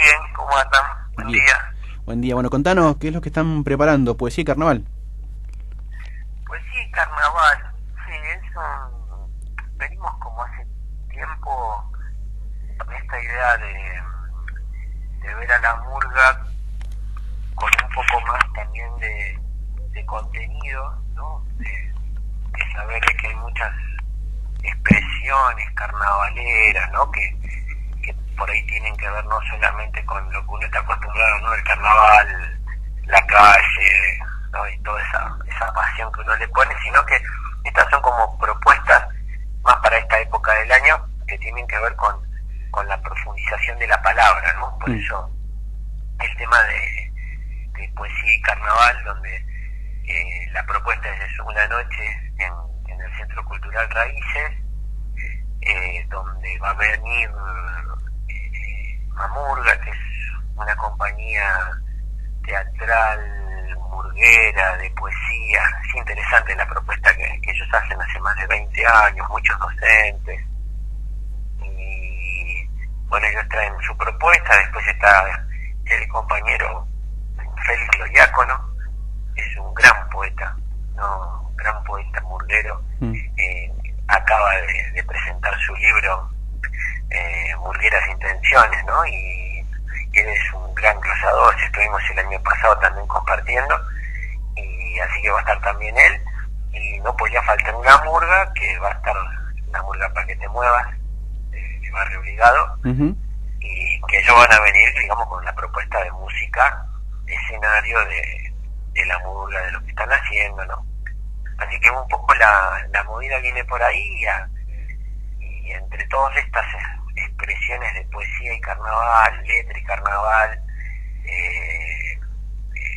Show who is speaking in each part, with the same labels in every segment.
Speaker 1: bien, ¿cómo andan? Buen día.
Speaker 2: Buen día. Bueno, contanos, ¿qué es lo que están preparando? ¿Poesía y carnaval?
Speaker 1: Pues sí, carnaval. Sí, eso. Venimos como hace tiempo con esta idea de, de ver a la murga con un poco más también de, de contenido, ¿no? De, de saber que hay muchas expresiones carnavaleras, ¿no? Que por ahí tienen que ver no solamente con lo que uno está acostumbrado, ¿no? El carnaval, la calle, ¿no? Y toda esa, esa pasión que uno le pone, sino que estas son como propuestas más para esta época del año que tienen que ver con, con la profundización de la palabra, ¿no? Por
Speaker 2: Mm.
Speaker 1: eso el tema de, de poesía y carnaval, donde eh, la propuesta es una noche en, en el Centro Cultural Raíces, eh, donde va a venir Mamurga, que es una compañía teatral, murguera, de poesía. Es interesante la propuesta que, que ellos hacen hace más de 20 años, muchos docentes. Y bueno, ellos traen su propuesta, después está el compañero Félix Loyácono, es un gran poeta, no un gran poeta murguero,
Speaker 2: Mm.
Speaker 1: eh, acaba de, de presentar su libro eh, Murgueras Intenciones, ¿no? Y, él es un gran glosador, estuvimos el año pasado también compartiendo, y así que va a estar también él, y no podía faltar una murga, que va a estar la murga para que te muevas, de, de Barrio Obligado, y que ellos van a venir, digamos, con la propuesta de música, de escenario de, de la murga, de lo que están haciendo, ¿no? Así que un poco la, la movida viene por ahí y, a- y entre todas estas eh, poesía y carnaval, letra y carnaval, eh, eh,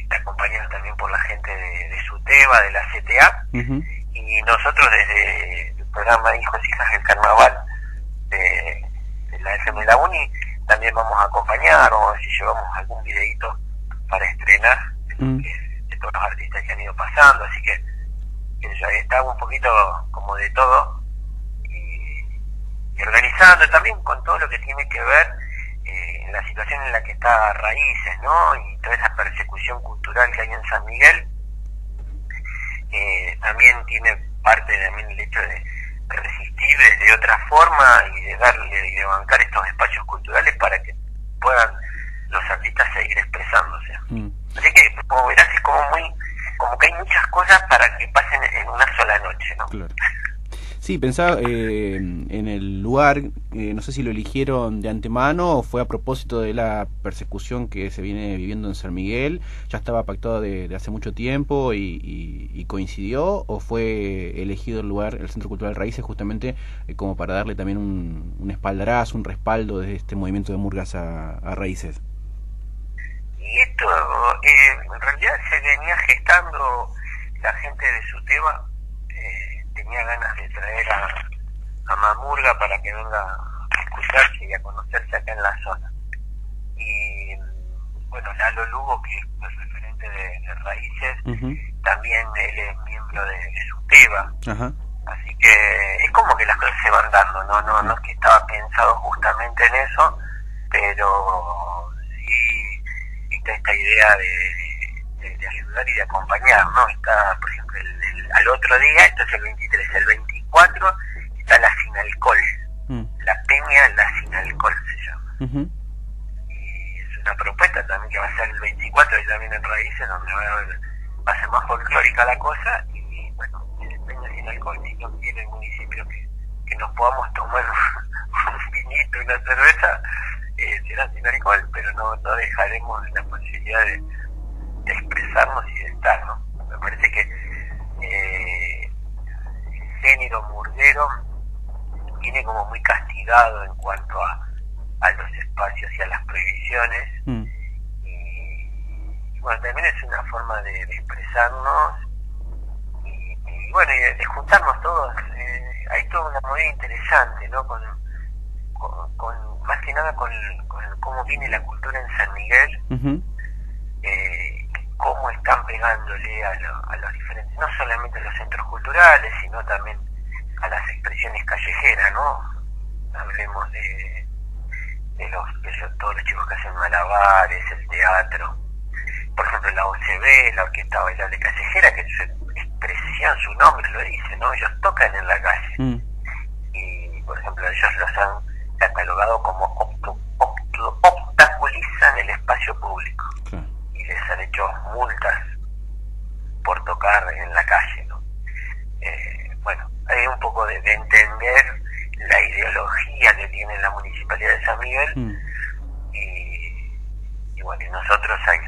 Speaker 1: está acompañado también por la gente de, de SUTEBA, de la CTA, y nosotros desde el programa Hijos y Hijas del Carnaval de, de la FM La Uni también vamos a acompañar o a ver si llevamos algún videito para estrenar de, lo
Speaker 2: Mm.
Speaker 1: que- de todos los artistas que han ido pasando, así que, que ya está un poquito como de todo organizando también con todo lo que tiene que ver eh, en la situación en la que está Raíces, ¿no? Y toda esa persecución cultural que hay en San Miguel, eh, también tiene parte también el hecho de, resistir de otra forma y de darle y de bancar estos espacios culturales para que puedan los artistas seguir expresándose.
Speaker 2: Mm.
Speaker 1: Así que, como verás, es como muy, como que hay muchas cosas para que pasen en una sola noche, ¿no?
Speaker 2: Claro. Sí, pensaba eh, en el lugar, eh, no sé si lo eligieron de antemano o fue a propósito de la persecución que se viene viviendo en San Miguel, ya estaba pactado de, hace mucho tiempo y, y- coincidió, o fue elegido el lugar, el Centro Cultural Raíces, justamente eh, como para darle también un, espaldarazo, un respaldo de este movimiento de murgas a, a Raíces.
Speaker 1: Y esto, eh, en realidad se venía gestando la gente de su tema, tenía ganas de traer a, a Mamurga para que venga a escucharse y a conocerse acá en la zona. Y bueno, Lalo Lugo, que es el referente de, de Raíces, también él es miembro de, de su tema.
Speaker 2: Ajá.
Speaker 1: Así que es como que las cosas se van dando, no, no, no es que estaba pensado justamente en eso, pero sí está esta idea de, de- de ayudar y de acompañar, ¿no? Está, por ejemplo, el- al otro día, esto es el 23, el 24, está la sin alcohol,
Speaker 2: Mm.
Speaker 1: la peña la sin alcohol se llama. Y es una propuesta también que va a ser el 24 y también en Raíces, donde va a, haber- va a ser más folclórica la cosa, y bueno, el peña sin alcohol, si no quiere el municipio que, que nos podamos tomar un vinito, una cerveza, eh, será sin alcohol, pero no, no dejaremos la posibilidad de, de expresarnos y de estar, ¿no? Me parece que eh, el viene como muy castigado en cuanto a, a los espacios y a las prohibiciones,
Speaker 2: Mm.
Speaker 1: y, y bueno, también es una forma de, de expresarnos y, y bueno, y de, juntarnos todos. eh, hay toda una movida interesante, ¿no? Con, con, con- más que nada con, con cómo viene la cultura en San Miguel, eh, cómo están pegándole a, lo- a los diferentes, no solamente a los centros culturales, sino también a las expresiones callejeras, ¿no? Hablemos de, de los, de todos los chicos que hacen malabares, el teatro. Por ejemplo, la OCB, la Orquesta Bailable Callejera, que su expresión, su nombre lo dice, ¿no? Ellos tocan en la calle. Mm. Y, por ejemplo, ellos los han catalogado como obstaculizan el espacio público. Y les han hecho multas por tocar en la calle, un poco de, entender la ideología que tiene la Municipalidad de San Miguel mm. y, bueno, y nosotros hay,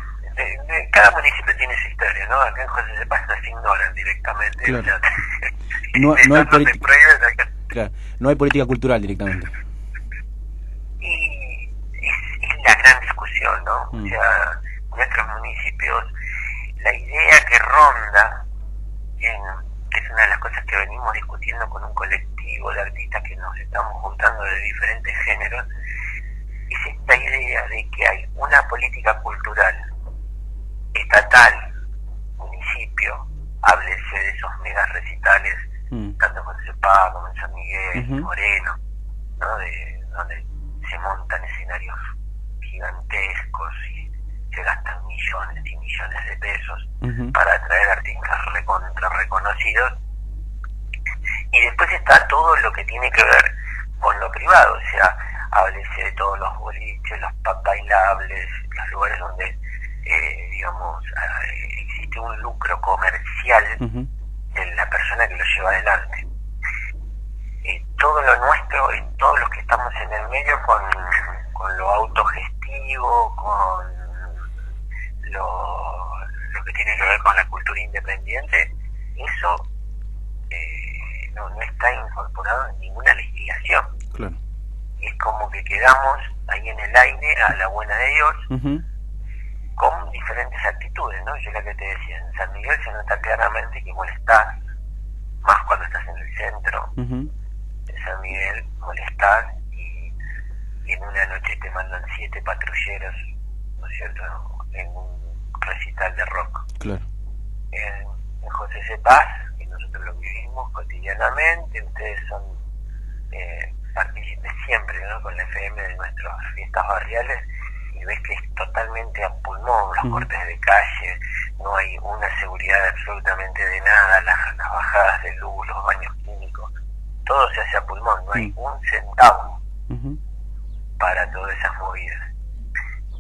Speaker 1: cada municipio tiene su historia, ¿no? Acá en José de Paz se ignoran directamente.
Speaker 2: no, no, hay no hay política cultural directamente.
Speaker 1: Y es, la gran discusión, ¿no? Mm. O sea, nuestros municipios, la idea que ronda, en, es una de las cosas que venimos discutiendo con un colectivo de artistas que nos estamos juntando de diferentes géneros, es esta idea de que hay una política cultural estatal, municipio, háblese de esos megas recitales, mm. tanto en Cepá como en San Miguel, Moreno, ¿no? de, donde se montan escenarios gigantescos y se gastan millones y millones de pesos para atraer artistas recontra reconocidos. Está todo lo que tiene que ver con lo privado, o sea, háblese de todos los boliches, los bailables, los lugares donde eh, digamos, eh, existe un lucro comercial en la persona que lo lleva adelante. Eh, todo lo nuestro, y todos los que estamos en el medio con, con lo autogestivo, con lo, lo que tiene que ver con la cultura independiente, eso eh, no, no está incorporado en ninguna legislación. Y es como que quedamos ahí en el aire a la buena de Dios con diferentes actitudes, ¿no? Yo la que te decía, en San Miguel se nota claramente que molestás, más cuando estás en el centro de San Miguel, molestás y, en una noche te mandan siete patrulleros, ¿no es cierto?, en un recital de rock.
Speaker 2: Claro.
Speaker 1: En, José C. Paz, nosotros lo vivimos cotidianamente, ustedes son eh, partícipes siempre, ¿no?, con la FM de nuestras fiestas barriales, ves que es totalmente a pulmón los cortes de calle, no hay una seguridad absolutamente de nada, las, bajadas de luz, los baños químicos, todo se hace a pulmón, no hay un centavo para todas esas movidas.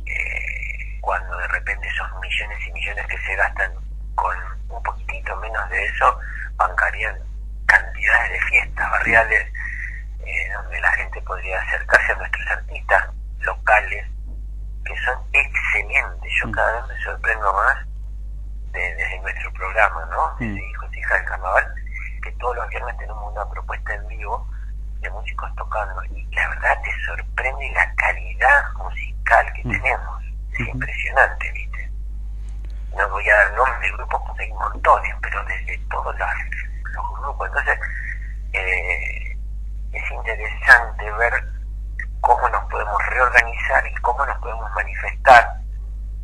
Speaker 1: Eh, cuando de repente esos millones y millones que se gastan con un poquitito menos de eso, bancarían cantidades de fiestas barriales eh, donde la gente podría acercarse a nuestros artistas locales que son excelentes. Yo mm. cada vez me sorprendo más desde nuestro programa, ¿no? Desde mm. Hijos y Hijas del Carnaval, que todos los viernes tenemos una propuesta en vivo de músicos tocando. Y la verdad te sorprende la calidad musical que mm. tenemos. Es impresionante, ¿viste? No voy a dar nombres de grupos hay montones, pero desde todos los, los grupos. Entonces, eh, es interesante ver cómo nos podemos reorganizar y cómo nos podemos manifestar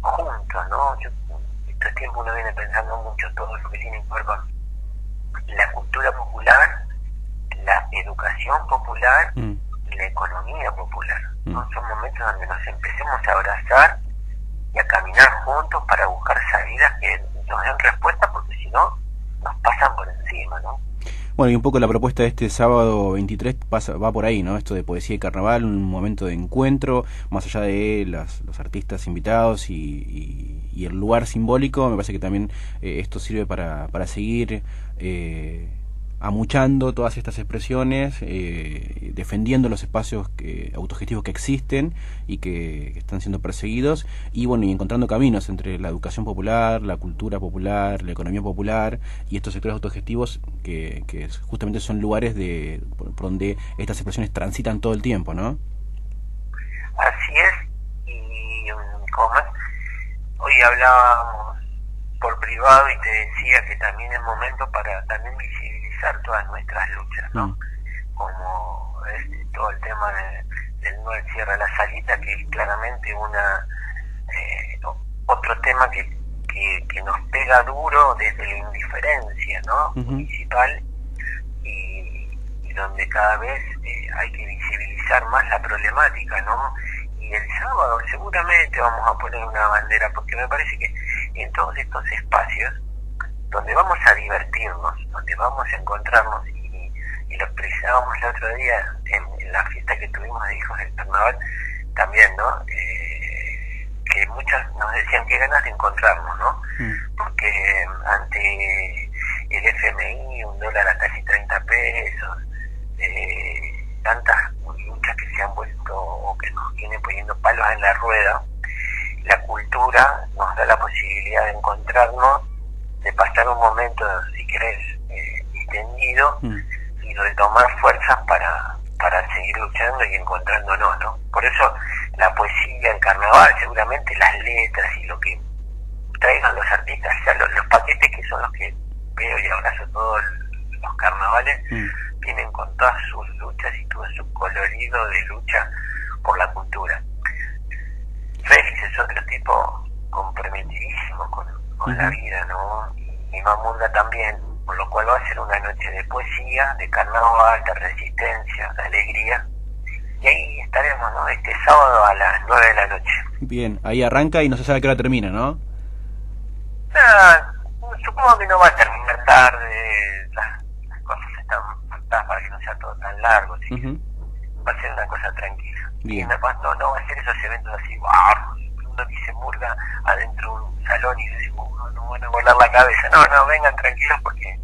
Speaker 1: juntos, ¿no? Yo, este tiempo uno viene pensando mucho todo lo que tiene que ver con la cultura popular, la educación popular mm. y la economía popular. ¿no? Mm. Son momentos donde nos empecemos a abrazar y a caminar juntos para buscar salidas que nos den respuesta porque si no nos pasan por encima, ¿no?
Speaker 2: Bueno, y un poco la propuesta de este sábado 23 pasa, va por ahí, ¿no? Esto de poesía y carnaval, un momento de encuentro, más allá de los artistas invitados y, el lugar simbólico, me parece que también eh, esto sirve para, para seguir eh, amuchando todas estas expresiones, eh, defendiendo los espacios que, autogestivos que existen y que, están siendo perseguidos, y bueno, y encontrando caminos entre la educación popular, la cultura popular, la economía popular y estos sectores autogestivos que, que justamente son lugares de por, donde estas expresiones transitan todo el tiempo, ¿no?
Speaker 1: Así es, y como hoy hablábamos por privado y te decía que también es momento para también todas nuestras luchas, ¿no? Mm. Como este, todo el tema del no cierre la salita, que es claramente una eh, otro tema que, que, nos pega duro desde la indiferencia, ¿no? Municipal y, donde cada vez eh, hay que visibilizar más la problemática, ¿no? y el sábado seguramente vamos a poner una bandera, porque me parece que en todos estos espacios donde vamos a donde vamos a encontrarnos, y, y lo expresábamos el otro día en, la fiesta que tuvimos de Hijos del Carnaval, también, ¿no? Eh, que muchas nos decían que ganas de encontrarnos, ¿no? Mm. Porque ante el FMI, un dólar a casi 30 pesos, eh, tantas luchas que se han vuelto o que nos vienen poniendo palos en la rueda, la cultura nos da la posibilidad de encontrarnos, de pasar un momento, querés, eh, distendido mm. y de tomar fuerzas para, para seguir luchando y encontrándonos, ¿no? Por eso la poesía, el carnaval, seguramente las letras y lo que traigan los artistas, o sea, los, paquetes que son los que veo y abrazo todos los carnavales, mm. vienen con todas sus luchas y todo su colorido de lucha por la cultura. Félix es otro tipo comprometidísimo con, la vida, ¿no? Y Mamunda también, por lo cual va a ser una noche de poesía, de carnaval, de resistencia, de alegría. Y ahí estaremos, ¿no? Este sábado a las nueve de la noche.
Speaker 2: Bien, ahí arranca y no se sabe a qué hora termina, ¿no?
Speaker 1: Nada, supongo que no va a terminar tarde, las, cosas están faltadas para que no sea todo tan largo, ¿sí? va a ser una cosa tranquila. Y además no, no va a ser esos eventos así, wow, uno dice murga adentro de un salón y dice, uh, no van a volar la cabeza. No, no, vengan tranquilos porque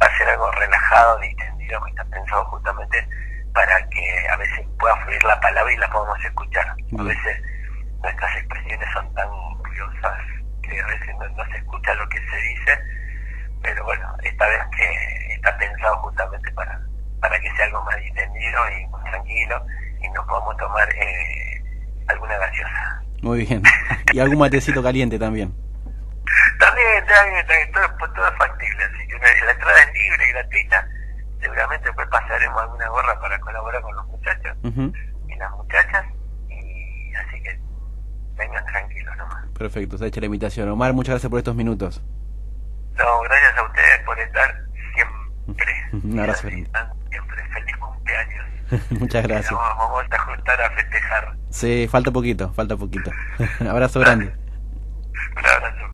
Speaker 1: va a ser algo relajado, distendido, que está pensado justamente para que a veces pueda fluir la palabra y la podamos escuchar. A veces nuestras expresiones son tan curiosas que a veces no, se escucha lo que se dice, pero bueno, esta vez que está pensado justamente para, para que sea algo más distendido y más tranquilo y nos podamos tomar eh, alguna gaseosa.
Speaker 2: Muy bien. y algún matecito caliente también.
Speaker 1: También, también, también todo, todo es factible, así que la entrada es libre y gratuita seguramente después pasaremos alguna gorra para colaborar con los muchachos y las muchachas, y así que vengan tranquilos nomás.
Speaker 2: Perfecto, se ha hecho la invitación. Omar, muchas gracias por estos minutos.
Speaker 1: No, gracias a ustedes por estar siempre.
Speaker 2: Un abrazo.
Speaker 1: Siempre feliz cumpleaños.
Speaker 2: muchas gracias.
Speaker 1: Vamos, vamos, a juntar a festejar.
Speaker 2: Sí, falta poquito, falta poquito. abrazo grande.
Speaker 1: Un abrazo.